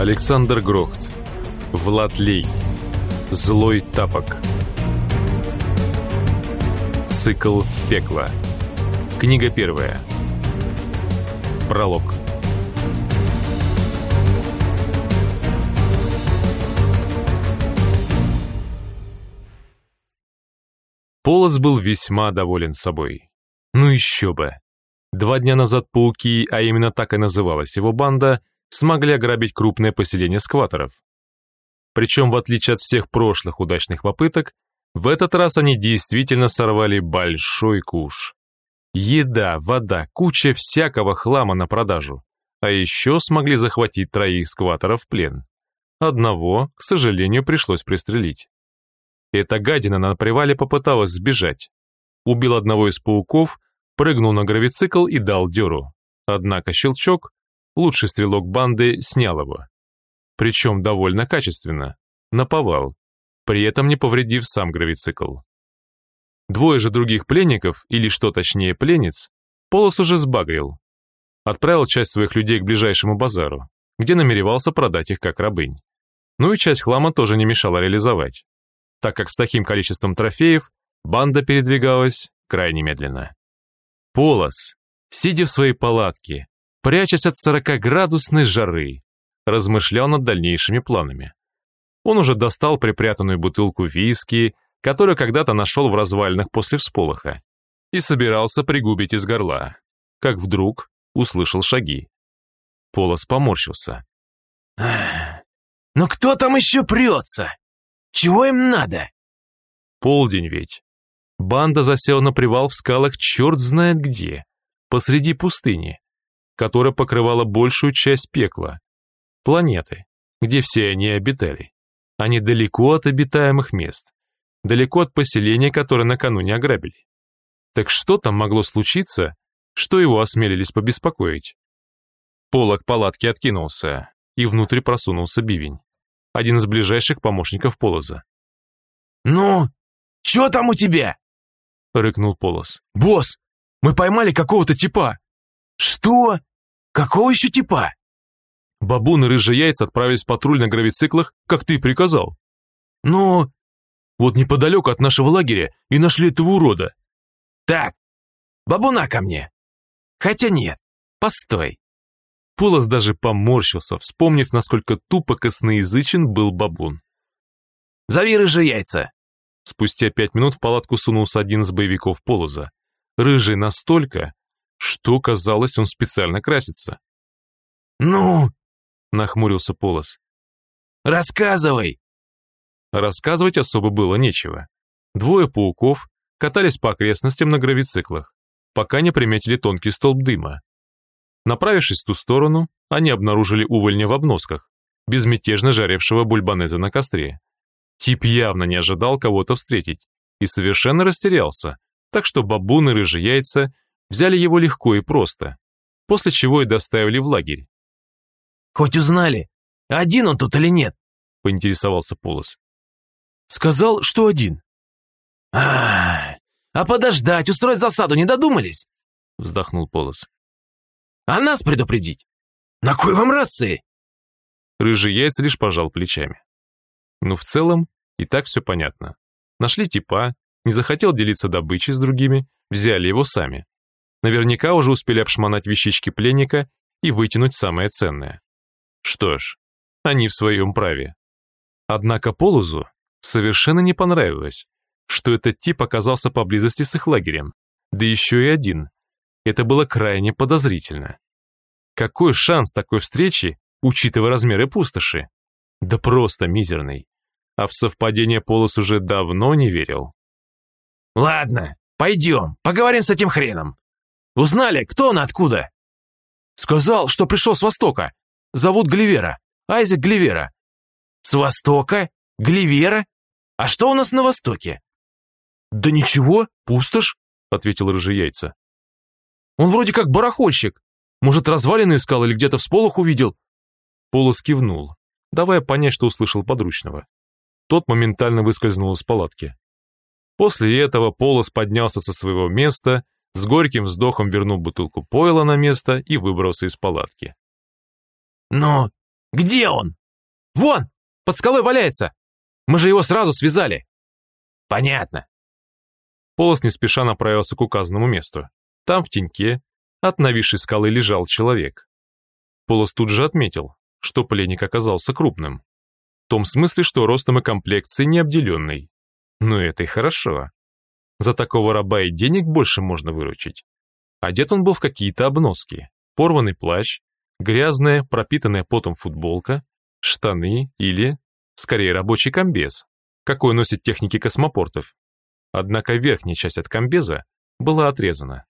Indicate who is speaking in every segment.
Speaker 1: Александр Грохт. Влад Лей. Злой тапок. Цикл «Пекло». Книга первая. Пролог. Полос был весьма доволен собой. Ну еще бы. Два дня назад пауки, а именно так и называлась его банда, смогли ограбить крупное поселение скваторов. Причем, в отличие от всех прошлых удачных попыток, в этот раз они действительно сорвали большой куш. Еда, вода, куча всякого хлама на продажу. А еще смогли захватить троих скваторов в плен. Одного, к сожалению, пришлось пристрелить. Эта гадина на привале попыталась сбежать. Убил одного из пауков, прыгнул на гравицикл и дал дёру. Однако щелчок, лучший стрелок банды, снял его. Причем довольно качественно, наповал, при этом не повредив сам гравицикл. Двое же других пленников, или что точнее пленниц, Полос уже сбагрил. Отправил часть своих людей к ближайшему базару, где намеревался продать их как рабынь. Ну и часть хлама тоже не мешало реализовать так как с таким количеством трофеев банда передвигалась крайне медленно. Полос, сидя в своей палатке, прячась от 40-градусной жары, размышлял над дальнейшими планами. Он уже достал припрятанную бутылку виски, которую когда-то нашел в развалинах после всполоха, и собирался пригубить из горла, как вдруг услышал шаги. Полос поморщился.
Speaker 2: «Ну кто там еще прется?» Чего им надо?»
Speaker 1: Полдень ведь. Банда засела на привал в скалах черт знает где, посреди пустыни, которая покрывала большую часть пекла. Планеты, где все они обитали. Они далеко от обитаемых мест, далеко от поселения, которое накануне ограбили. Так что там могло случиться, что его осмелились побеспокоить? Полок палатки откинулся, и внутрь просунулся бивень один из ближайших помощников Полоза.
Speaker 2: «Ну, что там у тебя?»
Speaker 1: — рыкнул Полос.
Speaker 2: «Босс, мы поймали какого-то типа». «Что? Какого еще типа?»
Speaker 1: Бабун и рыжие яйца отправились в патруль на гравициклах, как ты приказал.
Speaker 2: «Ну,
Speaker 1: вот неподалеку от нашего лагеря и нашли этого урода».
Speaker 2: «Так, бабуна ко мне». «Хотя нет, постой.
Speaker 1: Полос даже поморщился, вспомнив, насколько тупо косноязычен был бабун.
Speaker 2: «Зови рыжие яйца!»
Speaker 1: Спустя пять минут в палатку сунулся один из боевиков Полоза. Рыжий настолько, что, казалось, он специально красится.
Speaker 2: «Ну?»
Speaker 1: — нахмурился Полос.
Speaker 2: «Рассказывай!»
Speaker 1: Рассказывать особо было нечего. Двое пауков катались по окрестностям на гравициклах, пока не приметили тонкий столб дыма. Направившись в ту сторону, они обнаружили увольня в обносках, безмятежно жаревшего бульбанеза на костре. Тип явно не ожидал кого-то встретить и совершенно растерялся, так что бабун и рыжие яйца взяли его легко и просто, после чего и доставили в лагерь.
Speaker 2: «Хоть узнали, один он тут или нет?»
Speaker 1: — поинтересовался Полос.
Speaker 2: «Сказал, что один». «А, а подождать, устроить засаду не додумались?» — вздохнул Полос. А нас предупредить? На кой вам рации?»
Speaker 1: Рыжий яйца лишь пожал плечами. Ну, в целом, и так все понятно. Нашли типа, не захотел делиться добычей с другими, взяли его сами. Наверняка уже успели обшмонать вещички пленника и вытянуть самое ценное. Что ж, они в своем праве. Однако Полузу совершенно не понравилось, что этот тип оказался поблизости с их лагерем, да еще и один, это было крайне подозрительно. Какой шанс такой встречи, учитывая размеры пустоши? Да просто мизерный. А в совпадение Полос уже давно не верил.
Speaker 2: «Ладно, пойдем, поговорим с этим хреном. Узнали, кто он откуда?» «Сказал, что пришел с Востока. Зовут Гливера. Айзек Гливера». «С Востока? Гливера? А что у нас на Востоке?»
Speaker 1: «Да ничего, пустошь», — ответил рыжий яйца. Он вроде как барахольщик. Может, развалины искал или где-то в сполох увидел?» Полос кивнул, давая понять, что услышал подручного. Тот моментально выскользнул из палатки. После этого Полос поднялся со своего места, с горьким вздохом вернул бутылку пойла на место и выбрался из палатки.
Speaker 2: «Ну, Где он? Вон, под скалой валяется. Мы же его сразу связали. Понятно.
Speaker 1: Полос не спеша направился к указанному месту. Там, в теньке, от нависшей скалы лежал человек. Полос тут же отметил, что пленник оказался крупным. В том смысле, что ростом и комплекцией не обделенный. Но это и хорошо. За такого раба и денег больше можно выручить. Одет он был в какие-то обноски, порванный плащ, грязная, пропитанная потом футболка, штаны или, скорее, рабочий комбез, какой носят техники космопортов. Однако верхняя часть от комбеза была отрезана.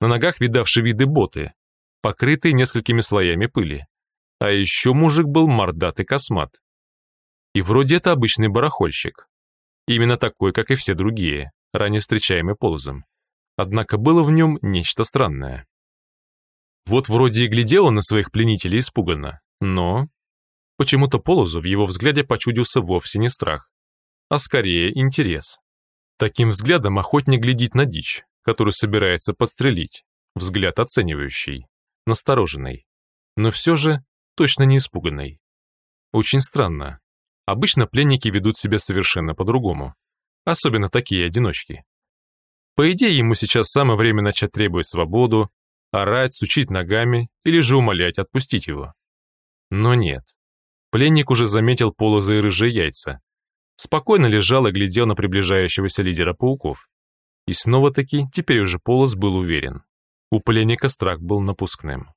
Speaker 1: На ногах видавшие виды боты, покрытые несколькими слоями пыли. А еще мужик был мордатый космат. И вроде это обычный барахольщик. Именно такой, как и все другие, ранее встречаемый Полозом. Однако было в нем нечто странное. Вот вроде и глядел он на своих пленителей испуганно, но... Почему-то Полозу в его взгляде почудился вовсе не страх, а скорее интерес. Таким взглядом охотник глядит на дичь, которую собирается подстрелить, взгляд оценивающий, настороженный, но все же точно не испуганный. Очень странно. Обычно пленники ведут себя совершенно по-другому, особенно такие одиночки. По идее, ему сейчас самое время начать требовать свободу, орать, сучить ногами или же умолять отпустить его. Но нет. Пленник уже заметил полозы и рыжие яйца. Спокойно лежал и глядел на приближающегося лидера пауков. И снова-таки, теперь уже полос был уверен. У пленника страх был напускным.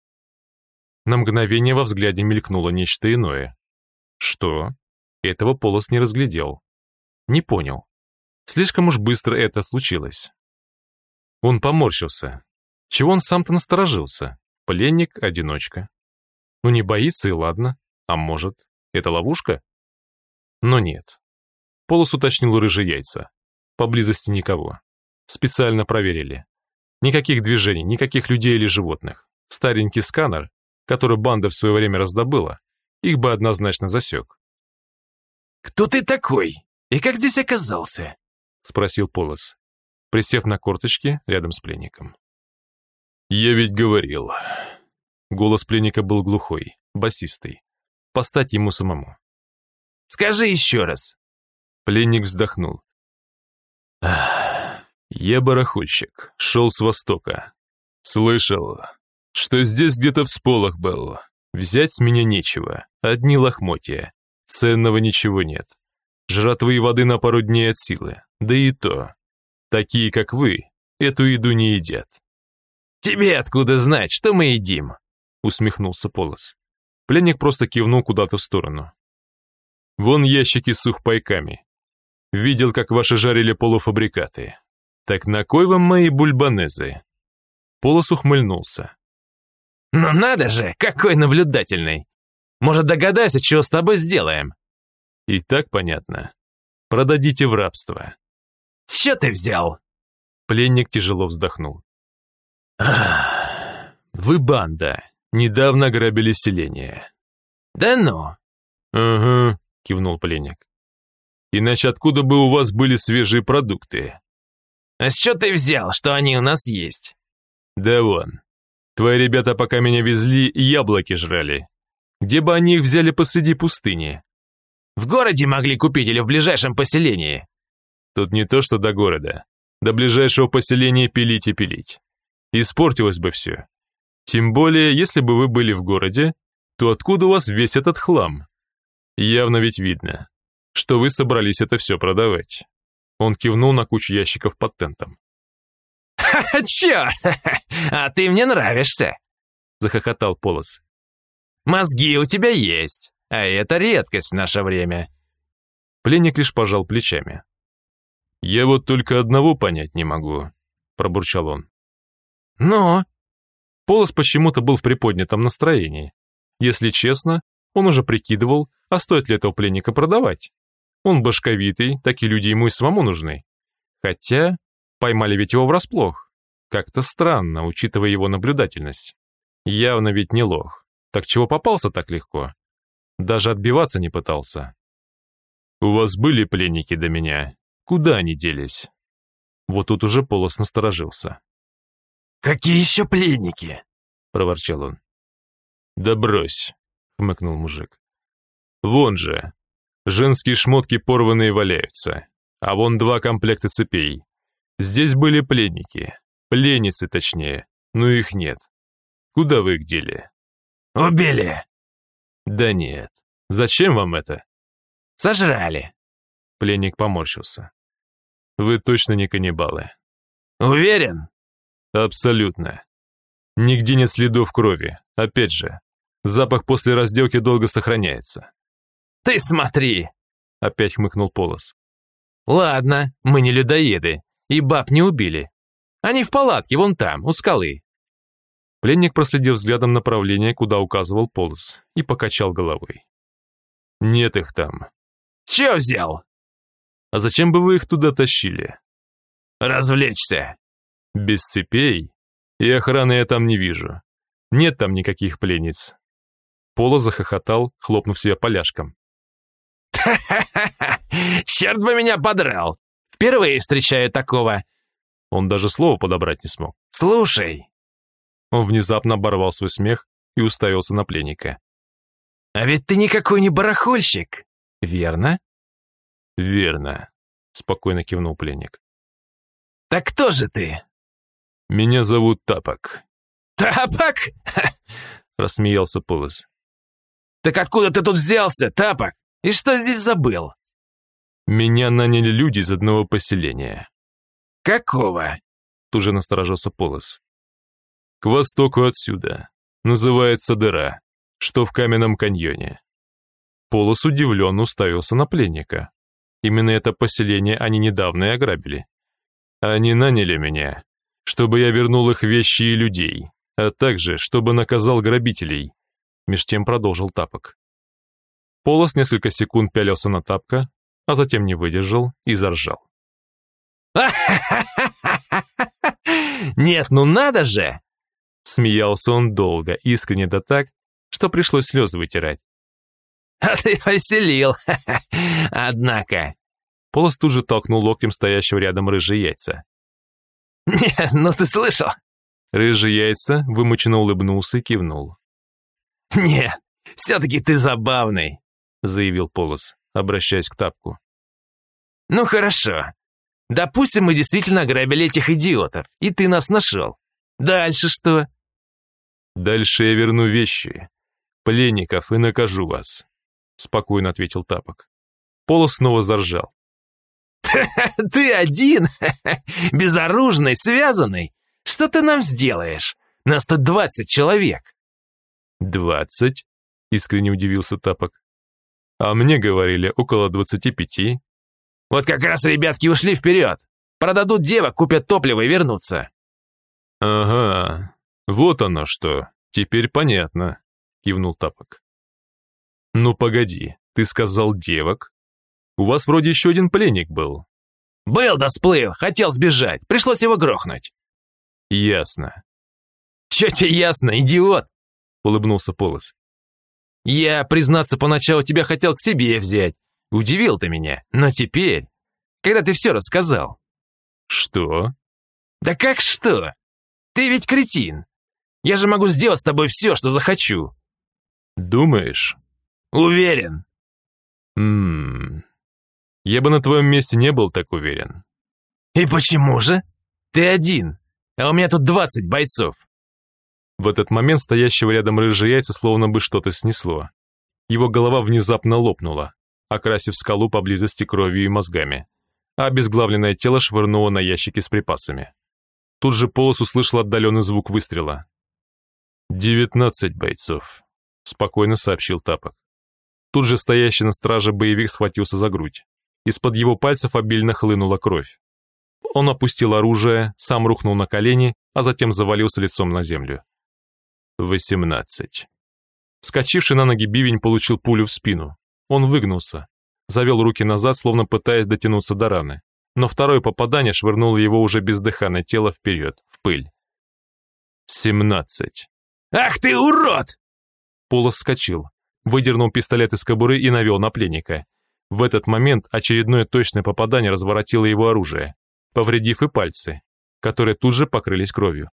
Speaker 1: На мгновение во взгляде мелькнуло нечто иное. Что? Этого полос не разглядел. Не понял. Слишком уж быстро это случилось. Он поморщился. Чего он сам-то насторожился? Пленник, одиночка. Ну не боится и ладно. А может, это ловушка? Но нет. Полос уточнил рыжие яйца. Поблизости никого. Специально проверили. Никаких движений, никаких людей или животных. Старенький сканер, который банда в свое время раздобыла, их бы однозначно засек.
Speaker 2: «Кто ты такой? И как здесь оказался?» — спросил Полос
Speaker 1: присев на корточки рядом с пленником. «Я ведь говорил». Голос пленника был глухой, басистый. Постать ему самому.
Speaker 2: «Скажи еще раз».
Speaker 1: Пленник вздохнул. «Я барахольщик, шел с востока. Слышал, что здесь где-то всполох был. Взять с меня нечего, одни лохмотья. Ценного ничего нет. Жратвы и воды на пару дней от силы, да и то Такие, как вы, эту еду не едят».
Speaker 2: «Тебе откуда знать, что мы едим?»
Speaker 1: усмехнулся Полос. Пленник просто кивнул куда-то в сторону. «Вон ящики с сухпайками. Видел, как ваши жарили полуфабрикаты. Так на кой вам мои бульбанезы?» Полос ухмыльнулся.
Speaker 2: «Ну надо же, какой наблюдательный! Может, догадайся, чего с тобой сделаем?»
Speaker 1: «И так понятно. Продадите в рабство.
Speaker 2: Что ты взял?»
Speaker 1: Пленник тяжело вздохнул. «Вы банда. Недавно ограбили селение».
Speaker 2: «Да ну?»
Speaker 1: «Угу», — кивнул пленник. «Иначе откуда бы у вас были свежие продукты?»
Speaker 2: «А с чего ты взял, что они у нас есть?»
Speaker 1: «Да вон. Твои ребята, пока меня везли, яблоки жрали. Где бы они их взяли посреди пустыни?»
Speaker 2: «В городе могли купить или в ближайшем поселении?»
Speaker 1: Тут не то, что до города. До ближайшего поселения пилить и пилить. Испортилось бы все. Тем более, если бы вы были в городе, то откуда у вас весь этот хлам? Явно ведь видно, что вы собрались это все продавать. Он кивнул на кучу ящиков под тентом.
Speaker 2: «Ха-ха, черт! А ты мне нравишься!» Захохотал Полос. «Мозги у тебя есть, а это редкость в наше время».
Speaker 1: Пленник лишь пожал плечами. «Я вот только одного понять не могу», — пробурчал он.
Speaker 2: «Но...»
Speaker 1: Полос почему-то был в приподнятом настроении. Если честно, он уже прикидывал, а стоит ли этого пленника продавать. Он башковитый, такие люди ему и самому нужны. Хотя, поймали ведь его врасплох. Как-то странно, учитывая его наблюдательность. Явно ведь не лох. Так чего попался так легко? Даже отбиваться не пытался. «У вас были пленники до меня?» Куда они делись? Вот тут уже Полос насторожился.
Speaker 2: «Какие еще пленники?»
Speaker 1: — проворчал он. «Да брось. хмыкнул мужик. «Вон же, женские шмотки порванные валяются, а вон два комплекта цепей. Здесь были пленники, пленницы точнее, но их нет. Куда вы их дели?»
Speaker 2: «Убили!»
Speaker 1: «Да нет. Зачем вам это?»
Speaker 2: «Сожрали!»
Speaker 1: Пленник поморщился. «Вы точно не каннибалы?»
Speaker 2: «Уверен?»
Speaker 1: «Абсолютно. Нигде нет следов крови. Опять же, запах после разделки долго сохраняется».
Speaker 2: «Ты смотри!»
Speaker 1: — опять хмыкнул Полос.
Speaker 2: «Ладно, мы не людоеды, и баб не убили. Они в палатке, вон там, у скалы».
Speaker 1: Пленник проследил взглядом направление, куда указывал Полос, и покачал головой. «Нет их там».
Speaker 2: «Чё взял?»
Speaker 1: «А зачем бы вы их туда тащили?»
Speaker 2: «Развлечься».
Speaker 1: «Без цепей? И охраны я там не вижу. Нет там никаких пленниц». Поло захохотал, хлопнув себя поляшком.
Speaker 2: «Ха-ха-ха! Черт бы меня подрал! Впервые встречаю такого!»
Speaker 1: Он даже слова подобрать не смог.
Speaker 2: «Слушай!»
Speaker 1: Он внезапно оборвал свой смех и уставился на пленника.
Speaker 2: «А ведь ты никакой не барахольщик, верно?»
Speaker 1: «Верно», — спокойно кивнул пленник.
Speaker 2: «Так кто же ты?»
Speaker 1: «Меня зовут Тапок».
Speaker 2: «Тапок?» — рассмеялся Полос. «Так откуда ты тут взялся, Тапок? И что здесь забыл?»
Speaker 1: «Меня наняли люди из одного поселения».
Speaker 2: «Какого?»
Speaker 1: — тут же насторожился Полос. «К востоку отсюда. Называется дыра, что в каменном каньоне». Полос удивленно уставился на пленника. Именно это поселение они недавно и ограбили. Они наняли меня, чтобы я вернул их вещи и людей, а также, чтобы наказал грабителей. Меж тем продолжил Тапок. Полос несколько секунд пялился на Тапка, а затем не выдержал и заржал.
Speaker 2: «Нет, ну надо же!»
Speaker 1: Смеялся он долго, искренне да так, что пришлось слезы вытирать.
Speaker 2: «А ты поселил! Однако!»
Speaker 1: Полос тут же толкнул локтем стоящего рядом рыжие яйца.
Speaker 2: «Нет, ну ты слышал?»
Speaker 1: Рыжие яйца вымученно улыбнулся и кивнул.
Speaker 2: «Нет, все-таки ты забавный», —
Speaker 1: заявил Полос, обращаясь к Тапку.
Speaker 2: «Ну хорошо. Допустим, мы действительно ограбили этих идиотов, и ты нас нашел. Дальше что?»
Speaker 1: «Дальше я верну вещи, пленников и накажу вас», — спокойно ответил Тапок. Полос снова заржал.
Speaker 2: «Ты один? Безоружный, связанный? Что ты нам сделаешь? Нас тут двадцать человек».
Speaker 1: «Двадцать?» — искренне удивился Тапок. «А мне говорили около двадцати пяти».
Speaker 2: «Вот как раз ребятки ушли вперед. Продадут девок, купят топливо и вернутся».
Speaker 1: «Ага, вот оно что. Теперь понятно», — кивнул Тапок. «Ну погоди, ты сказал девок? У вас вроде еще один пленник был».
Speaker 2: «Был да сплыл, хотел сбежать, пришлось его грохнуть».
Speaker 1: «Ясно».
Speaker 2: «Че тебе ясно, идиот?» — улыбнулся Полос. «Я, признаться, поначалу тебя хотел к себе взять. Удивил ты меня, но теперь, когда ты все рассказал».
Speaker 1: «Что?»
Speaker 2: «Да как что? Ты ведь кретин. Я же могу сделать с тобой все, что захочу».
Speaker 1: «Думаешь?»
Speaker 2: «Уверен».
Speaker 1: «Ммм... Я бы на твоем месте не был так уверен».
Speaker 2: «И почему же? Ты один, а у меня тут двадцать бойцов».
Speaker 1: В этот момент стоящего рядом рыжие яйца словно бы что-то снесло. Его голова внезапно лопнула, окрасив скалу поблизости кровью и мозгами, а обезглавленное тело швырнуло на ящики с припасами. Тут же Полос услышал отдаленный звук выстрела. «Девятнадцать бойцов», — спокойно сообщил Тапок. Тут же стоящий на страже боевик схватился за грудь. Из-под его пальцев обильно хлынула кровь. Он опустил оружие, сам рухнул на колени, а затем завалился лицом на землю. Восемнадцать. Вскочивший на ноги бивень получил пулю в спину. Он выгнулся, завел руки назад, словно пытаясь дотянуться до раны. Но второе попадание швырнуло его уже бездыханное тело вперед, в пыль. Семнадцать.
Speaker 2: «Ах ты урод!»
Speaker 1: Полос вскочил, выдернул пистолет из кобуры и навел на пленника. В этот момент очередное точное попадание разворотило его оружие, повредив и пальцы, которые тут же покрылись кровью.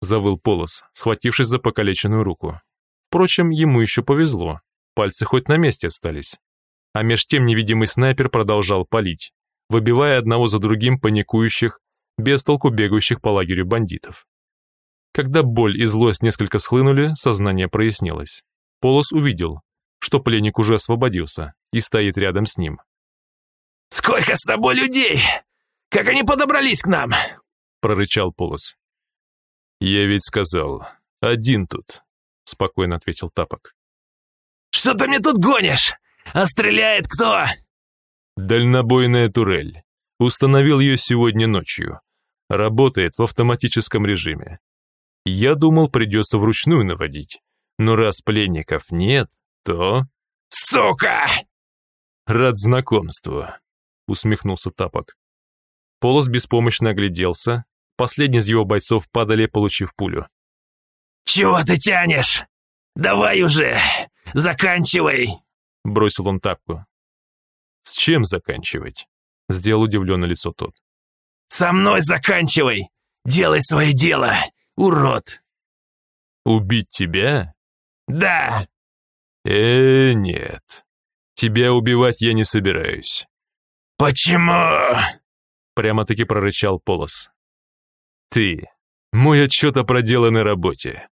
Speaker 1: завыл Полос, схватившись за покалеченную руку. Впрочем, ему еще повезло, пальцы хоть на месте остались. А меж тем невидимый снайпер продолжал палить, выбивая одного за другим паникующих, без толку бегающих по лагерю бандитов. Когда боль и злость несколько схлынули, сознание прояснилось. Полос увидел, что пленник уже освободился и стоит рядом с ним.
Speaker 2: «Сколько с тобой людей? Как они подобрались к нам?»
Speaker 1: — прорычал Полос. «Я ведь сказал, один тут», — спокойно ответил Тапок.
Speaker 2: «Что ты мне тут гонишь? А стреляет кто?»
Speaker 1: «Дальнобойная турель. Установил ее сегодня ночью. Работает в автоматическом режиме. Я думал, придется вручную наводить. Но раз пленников нет, то...»
Speaker 2: «Сука!»
Speaker 1: «Рад знакомству», — усмехнулся Тапок. Полос беспомощно огляделся. Последние из его бойцов падали, получив пулю.
Speaker 2: «Чего ты тянешь? Давай уже! Заканчивай!»
Speaker 1: Бросил он тапку. «С чем заканчивать?» Сделал удивленное лицо тот.
Speaker 2: «Со мной заканчивай! Делай свое дело, урод!»
Speaker 1: «Убить тебя?»
Speaker 2: «Да!»
Speaker 1: «Э, нет. Тебя убивать я не собираюсь».
Speaker 2: «Почему?»
Speaker 1: Прямо-таки прорычал Полос. «Ты. Мой отчет о проделанной работе».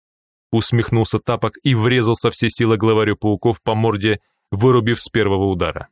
Speaker 1: Усмехнулся Тапок и врезал со всей силы главарю пауков по морде, вырубив с первого удара.